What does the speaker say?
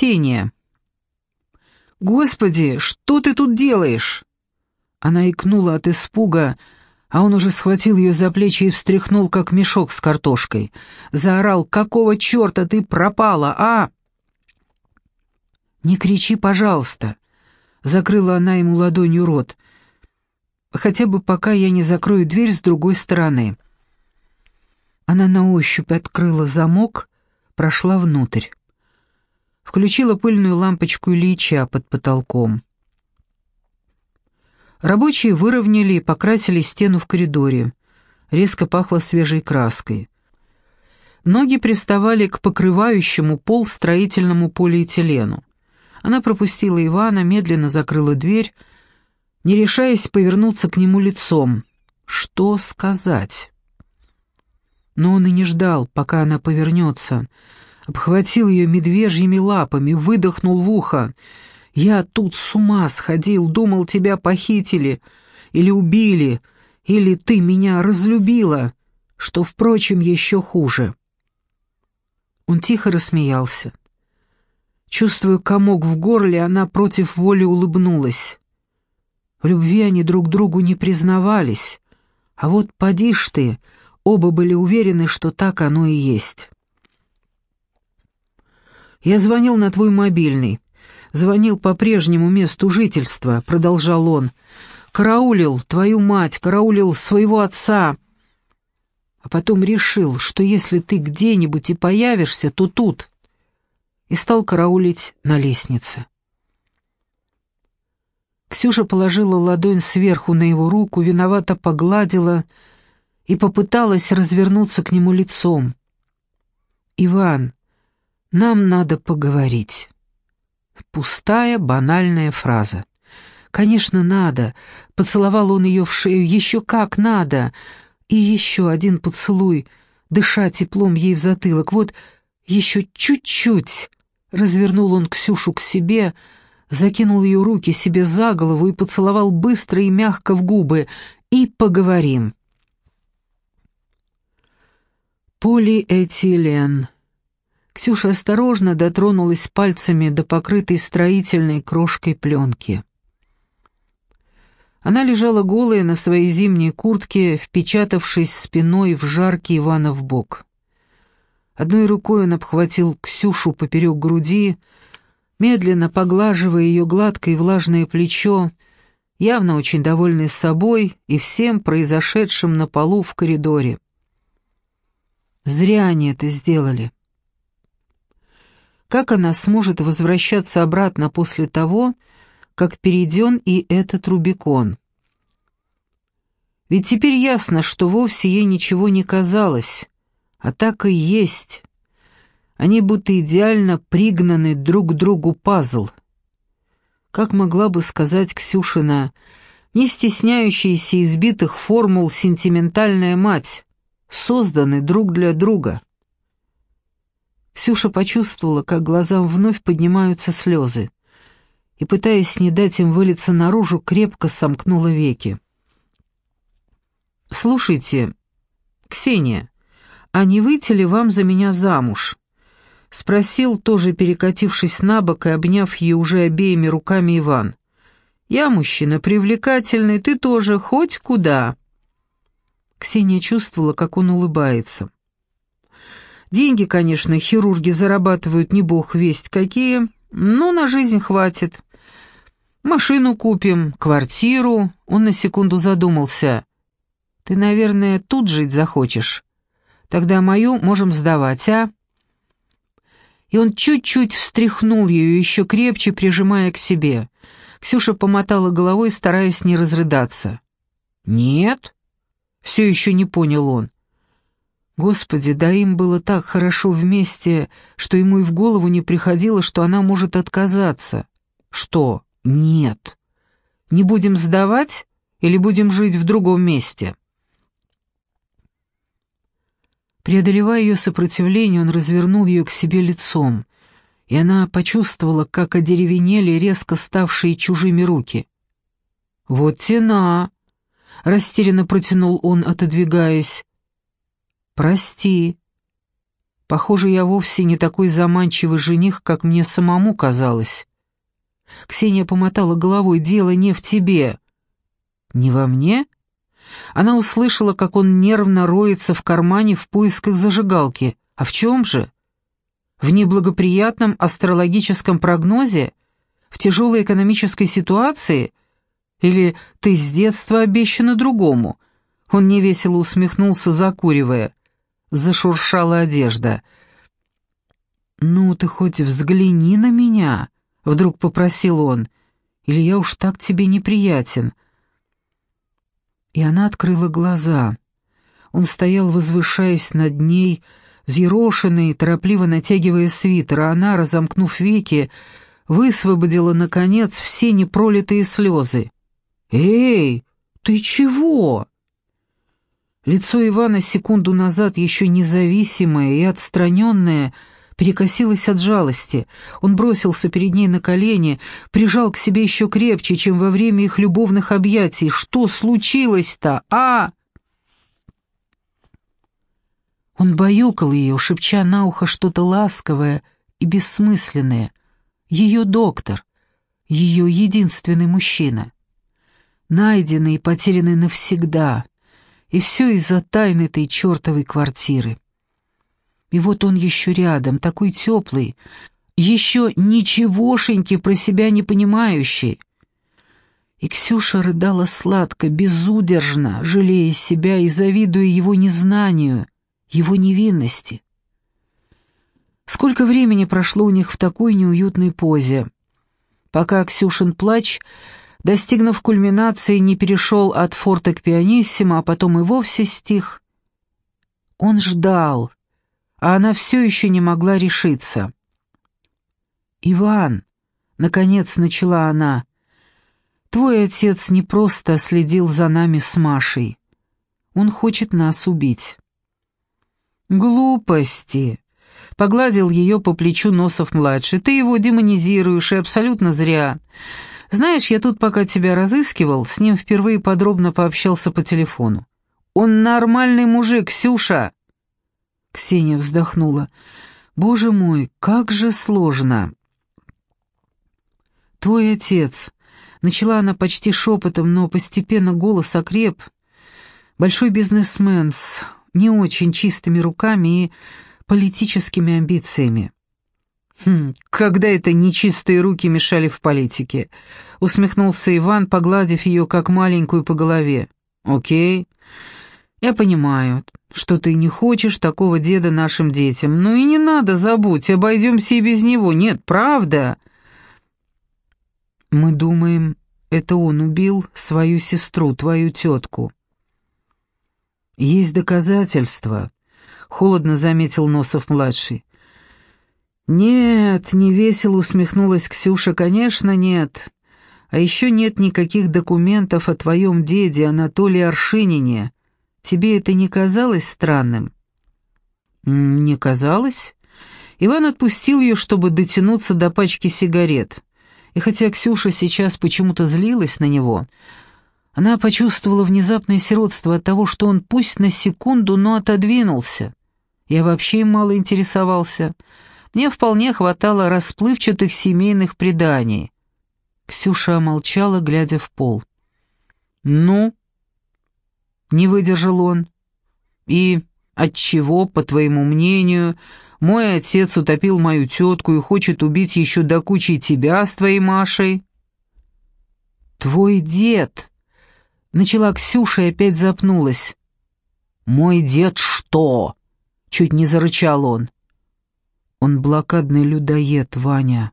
Ксения. «Господи, что ты тут делаешь?» Она икнула от испуга, а он уже схватил ее за плечи и встряхнул, как мешок с картошкой. Заорал, «Какого черта ты пропала, а?» «Не кричи, пожалуйста!» Закрыла она ему ладонью рот. «Хотя бы пока я не закрою дверь с другой стороны». Она на ощупь открыла замок, прошла внутрь. Включила пыльную лампочку Ильича под потолком. Рабочие выровняли и покрасили стену в коридоре. Резко пахло свежей краской. Ноги приставали к покрывающему пол строительному полиэтилену. Она пропустила Ивана, медленно закрыла дверь, не решаясь повернуться к нему лицом. Что сказать? Но он и не ждал, пока она повернется. Обхватил ее медвежьими лапами, выдохнул в ухо. Я тут с ума сходил, думал, тебя похитили или убили, или ты меня разлюбила, что, впрочем, еще хуже». Он тихо рассмеялся. Чувствуя комок в горле, она против воли улыбнулась. В любви они друг другу не признавались, а вот поди ж ты, оба были уверены, что так оно и есть. «Я звонил на твой мобильный звонил по прежнему месту жительства», — продолжал он. «Караулил твою мать, караулил своего отца». А потом решил, что если ты где-нибудь и появишься, то тут. И стал караулить на лестнице. Ксюша положила ладонь сверху на его руку, виновато погладила и попыталась развернуться к нему лицом. «Иван, нам надо поговорить». Пустая, банальная фраза. «Конечно, надо!» Поцеловал он ее в шею. «Еще как надо!» И еще один поцелуй, дыша теплом ей в затылок. «Вот еще чуть-чуть!» Развернул он Ксюшу к себе, закинул ее руки себе за голову и поцеловал быстро и мягко в губы. «И поговорим!» Полиэтилен. Ксюша осторожно дотронулась пальцами до покрытой строительной крошкой пленки. Она лежала голая на своей зимней куртке, впечатавшись спиной в жаркий Иванов бок. Одной рукой он обхватил Ксюшу поперек груди, медленно поглаживая ее гладкое и влажное плечо, явно очень довольный собой и всем произошедшим на полу в коридоре. «Зря они это сделали», как она сможет возвращаться обратно после того, как перейден и этот Рубикон? Ведь теперь ясно, что вовсе ей ничего не казалось, а так и есть. Они будто идеально пригнаны друг к другу пазл. Как могла бы сказать Ксюшина, не стесняющаяся избитых формул сентиментальная мать, созданы друг для друга. Ксюша почувствовала, как глазам вновь поднимаются слезы, и, пытаясь не дать им вылиться наружу, крепко сомкнула веки. «Слушайте, Ксения, а не выйти ли вам за меня замуж?» — спросил, тоже перекатившись на бок и обняв ее уже обеими руками Иван. «Я мужчина привлекательный, ты тоже, хоть куда». Ксения чувствовала, как он улыбается. Деньги, конечно, хирурги зарабатывают не бог весть какие, но на жизнь хватит. Машину купим, квартиру. Он на секунду задумался. Ты, наверное, тут жить захочешь. Тогда мою можем сдавать, а? И он чуть-чуть встряхнул ее, еще крепче прижимая к себе. Ксюша помотала головой, стараясь не разрыдаться. «Нет?» — все еще не понял он. Господи, да им было так хорошо вместе, что ему и в голову не приходило, что она может отказаться. Что? Нет. Не будем сдавать или будем жить в другом месте? Преодолевая ее сопротивление, он развернул ее к себе лицом, и она почувствовала, как одеревенели резко ставшие чужими руки. «Вот тена!» — растерянно протянул он, отодвигаясь. «Прости». Похоже, я вовсе не такой заманчивый жених, как мне самому казалось. Ксения помотала головой, дело не в тебе. Не во мне? Она услышала, как он нервно роется в кармане в поисках зажигалки. А в чем же? В неблагоприятном астрологическом прогнозе? В тяжелой экономической ситуации? Или ты с детства обещана другому? Он невесело усмехнулся, закуривая. Зашуршала одежда. «Ну, ты хоть взгляни на меня», — вдруг попросил он. «Или я уж так тебе неприятен». И она открыла глаза. Он стоял, возвышаясь над ней, взъерошенный, торопливо натягивая свитер, а она, разомкнув веки, высвободила, наконец, все непролитые слезы. «Эй, ты чего?» Лицо Ивана секунду назад еще независимое и отстраненное перекосилось от жалости. Он бросился перед ней на колени, прижал к себе еще крепче, чем во время их любовных объятий. «Что случилось-то, а?» Он баюкал ее, шепча на ухо что-то ласковое и бессмысленное. Ее доктор, ее единственный мужчина. Найденный и потерянный навсегда. И все из-за тайны этой чертовой квартиры. И вот он еще рядом, такой теплый, еще ничегошеньки про себя не понимающий. И Ксюша рыдала сладко, безудержно, жалея себя и завидуя его незнанию, его невинности. Сколько времени прошло у них в такой неуютной позе, пока Ксюшин плач, достигнув кульминации, не перешел от форта к пианиссимо, а потом и вовсе стих. Он ждал, а она все еще не могла решиться. «Иван», — наконец начала она, — «твой отец не просто следил за нами с Машей. Он хочет нас убить». «Глупости!» — погладил ее по плечу Носов-младший. «Ты его демонизируешь, и абсолютно зря. Знаешь, я тут, пока тебя разыскивал, с ним впервые подробно пообщался по телефону. Он нормальный мужик, Ксюша!» Ксения вздохнула. «Боже мой, как же сложно!» «Твой отец...» — начала она почти шепотом, но постепенно голос окреп. «Большой бизнесмен с не очень чистыми руками и политическими амбициями. «Хм, когда это нечистые руки мешали в политике?» — усмехнулся Иван, погладив ее как маленькую по голове. «Окей. Я понимаю, что ты не хочешь такого деда нашим детям. Ну и не надо, забудь, обойдемся и без него. Нет, правда?» «Мы думаем, это он убил свою сестру, твою тетку». «Есть доказательства», — холодно заметил Носов-младший. «Нет, невесело усмехнулась Ксюша, конечно, нет. А еще нет никаких документов о твоем деде Анатолии Аршинине. Тебе это не казалось странным?» «Не казалось?» Иван отпустил ее, чтобы дотянуться до пачки сигарет. И хотя Ксюша сейчас почему-то злилась на него, она почувствовала внезапное сиротство от того, что он пусть на секунду, но отодвинулся. Я вообще им мало интересовался. Мне вполне хватало расплывчатых семейных преданий. Ксюша молчала, глядя в пол. «Ну?» — не выдержал он. «И отчего, по твоему мнению, мой отец утопил мою тетку и хочет убить еще до кучи тебя с твоей Машей?» «Твой дед!» Начала Ксюша и опять запнулась. «Мой дед что?» — чуть не зарычал он. «Он блокадный людоед, Ваня».